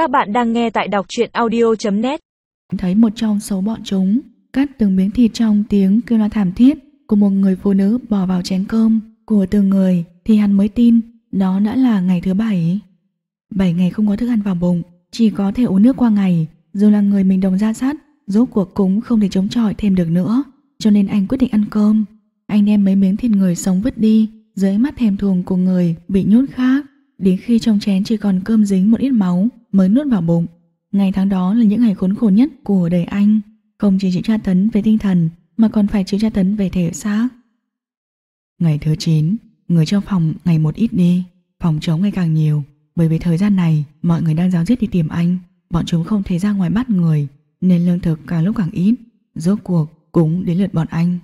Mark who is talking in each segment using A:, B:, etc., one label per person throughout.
A: Các bạn đang nghe tại đọc truyện audio.net
B: Thấy một trong số bọn chúng cắt từng miếng thịt trong tiếng kêu la thảm thiết của một người phụ nữ bỏ vào chén cơm của từng người thì hắn mới tin đó đã là ngày thứ bảy. Bảy ngày không có thức ăn vào bụng, chỉ có thể uống nước qua ngày, dù là người mình đồng ra sát, rốt cuộc cũng không thể chống chọi thêm được nữa, cho nên anh quyết định ăn cơm. Anh đem mấy miếng thịt người sống vứt đi, dưới mắt thèm thuồng của người bị nhốt khác, đến khi trong chén chỉ còn cơm dính một ít máu mới nuốt vào bụng. Ngày tháng đó là những ngày khốn khổ nhất của đời anh, không chỉ chịu tra tấn về tinh thần mà còn phải chịu tra tấn về thể xác. Ngày thứ 9, người trong phòng ngày một ít đi, phòng trống ngày càng nhiều, bởi vì thời gian này mọi người đang giáo giết đi tìm anh, bọn chúng không thể ra ngoài bắt người, nên lương thực càng lúc càng ít, rốt cuộc cũng đến lượt bọn anh.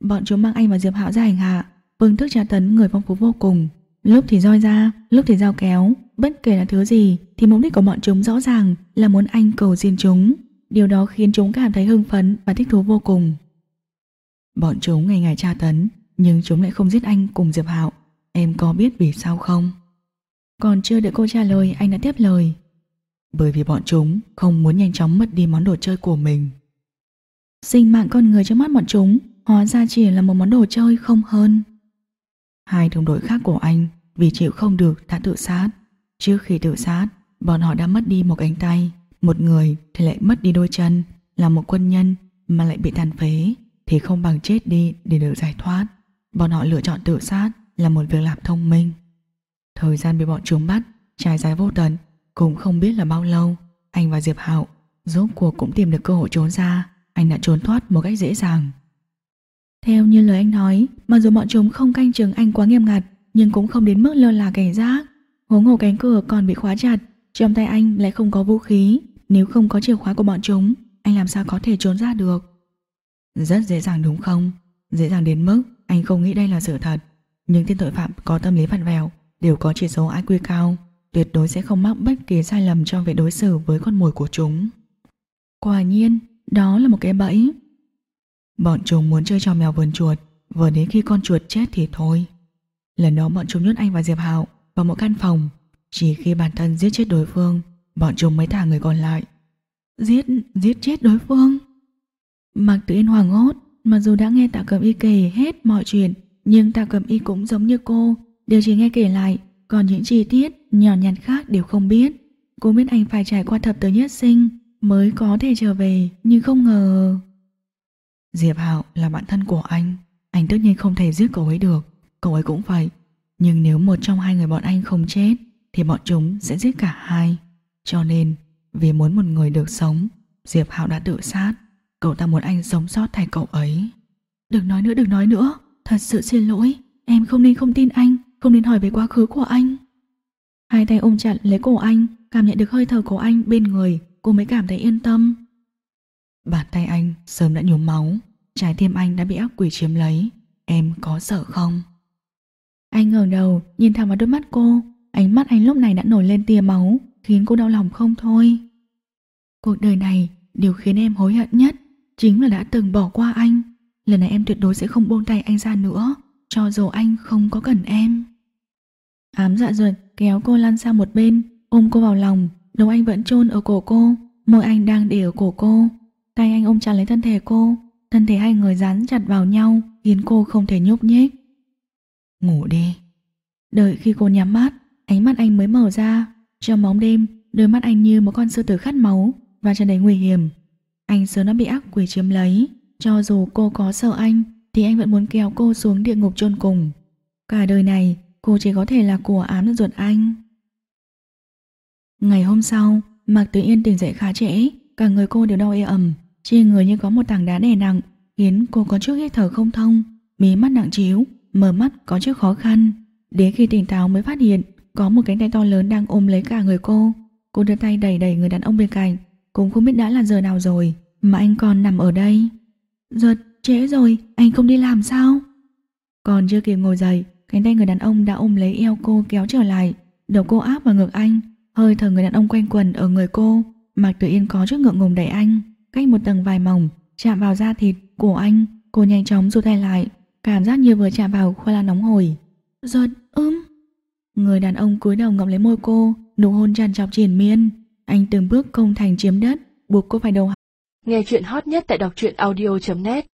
B: Bọn chúng mang anh và Diệp Hạo ra hành hạ, phương thức tra tấn người phong phú vô cùng, lúc thì roi ra, lúc thì dao kéo, bất kể là thứ gì thì mục đích của bọn chúng rõ ràng là muốn anh cầu xin chúng. Điều đó khiến chúng cảm thấy hưng phấn và thích thú vô cùng. Bọn chúng ngày ngày tra tấn, nhưng chúng lại không giết anh cùng Diệp Hạo. Em có biết vì sao không? Còn chưa đợi cô trả lời, anh đã tiếp lời. Bởi vì bọn chúng không muốn nhanh chóng mất đi món đồ chơi của mình. Sinh mạng con người trong mắt bọn chúng hóa ra chỉ là một món đồ chơi không hơn. Hai đồng đội khác của anh vì chịu không được đã tự sát. Trước khi tự sát, bọn họ đã mất đi một cánh tay, một người thì lại mất đi đôi chân, là một quân nhân mà lại bị tàn phế thì không bằng chết đi để được giải thoát. Bọn họ lựa chọn tự sát là một việc làm thông minh. Thời gian bị bọn chúng bắt trải dài vô tận, cũng không biết là bao lâu. Anh và Diệp Hạo rốt cuộc cũng tìm được cơ hội trốn ra, anh đã trốn thoát một cách dễ dàng. Theo như lời anh nói, mặc dù bọn chúng không canh chừng anh quá nghiêm ngặt, nhưng cũng không đến mức lơ là cảnh giác. Huống hồ cánh cửa còn bị khóa chặt, trong tay anh lại không có vũ khí, nếu không có chìa khóa của bọn chúng, anh làm sao có thể trốn ra được? Rất dễ dàng đúng không? Dễ dàng đến mức anh không nghĩ đây là sự thật. Nhưng tên tội phạm có tâm lý vặn vẹo đều có chỉ số IQ cao, tuyệt đối sẽ không mắc bất kỳ sai lầm trong việc đối xử với con mồi của chúng. Quả nhiên, đó là một cái bẫy. Bọn chúng muốn chơi trò mèo vườn chuột, vừa đến khi con chuột chết thì thôi. Lần đó bọn chúng nhốt anh và Diệp Hạo vào một căn phòng, chỉ khi bản thân giết chết đối phương, bọn chúng mới thả người còn lại. Giết, giết chết đối phương. Mạc Tử Yên hoàng hốt, mặc dù đã nghe Tạ Cẩm Y kể hết mọi chuyện, nhưng Tạ Cẩm Y cũng giống như cô, đều chỉ nghe kể lại, còn những chi tiết nhỏ nhặt khác đều không biết. Cô biết anh phải trải qua thập tử nhất sinh mới có thể trở về, nhưng không ngờ... Diệp Hạo là bạn thân của anh, anh tất nhiên không thể giết cậu ấy được, cậu ấy cũng vậy. Nhưng nếu một trong hai người bọn anh không chết, thì bọn chúng sẽ giết cả hai. Cho nên, vì muốn một người được sống, Diệp Hạo đã tự sát. Cậu ta muốn anh sống sót thay cậu ấy. Đừng nói nữa, đừng nói nữa. Thật sự xin lỗi. Em không nên không tin anh, không nên hỏi về quá khứ của anh. Hai tay ôm chặt lấy cổ anh, cảm nhận được hơi thở của anh bên người, cô mới cảm thấy yên tâm. Bàn tay anh sớm đã nhuốm máu, trái tim anh đã bị ác quỷ chiếm lấy. Em có sợ không? Anh ngẩng đầu, nhìn thẳng vào đôi mắt cô, ánh mắt anh lúc này đã nổi lên tia máu, khiến cô đau lòng không thôi. Cuộc đời này, điều khiến em hối hận nhất chính là đã từng bỏ qua anh. Lần này em tuyệt đối sẽ không buông tay anh ra nữa, cho dù anh không có cần em. Ám dạ ruột kéo cô lăn sang một bên, ôm cô vào lòng, đầu anh vẫn chôn ở cổ cô, môi anh đang để ở cổ cô. Tay anh ôm chặt lấy thân thể cô, thân thể hai người dán chặt vào nhau, khiến cô không thể nhúc nhích. Ngủ đi. Đợi khi cô nhắm mắt, ánh mắt anh mới mở ra. Trong bóng đêm, đôi mắt anh như một con sư tử khát máu và tràn đầy nguy hiểm. Anh sớm đã bị ác quỷ chiếm lấy. Cho dù cô có sợ anh, thì anh vẫn muốn kéo cô xuống địa ngục chôn cùng. Cả đời này, cô chỉ có thể là của ám ruột anh. Ngày hôm sau, Mạc Tử Yên tỉnh dậy khá trễ, cả người cô đều đau ê ẩm, trên người như có một tảng đá đè nặng, khiến cô có chút hít thở không thông, mí mắt nặng trĩu, mở mắt có chút khó khăn. Đến khi tỉnh táo mới phát hiện có một cánh tay to lớn đang ôm lấy cả người cô. Cô đưa tay đẩy đẩy người đàn ông bên cạnh, cũng không biết đã là giờ nào rồi mà anh còn nằm ở đây. Giật, trễ rồi, anh không đi làm sao? Còn chưa kịp ngồi dậy, cánh tay người đàn ông đã ôm lấy eo cô kéo trở lại, đầu cô áp vào ngực anh, hơi thở người đàn ông quanh quần ở người cô, Mạc Tử Yên có chút ngượng ngùng đẩy anh, cách một tầng vài mỏng, chạm vào da thịt của anh, cô nhanh chóng rụt tay lại, cảm giác như vừa chạm vào khoai lang nóng hổi. Giật, ưm. Người đàn ông cúi đầu ngậm lấy môi cô, nụ hôn tràn trọc triển miên. Anh từng bước công thành chiếm đất, buộc cô phải đầu
C: Nghe chuyện hot nhất tại đọc truyện audio.net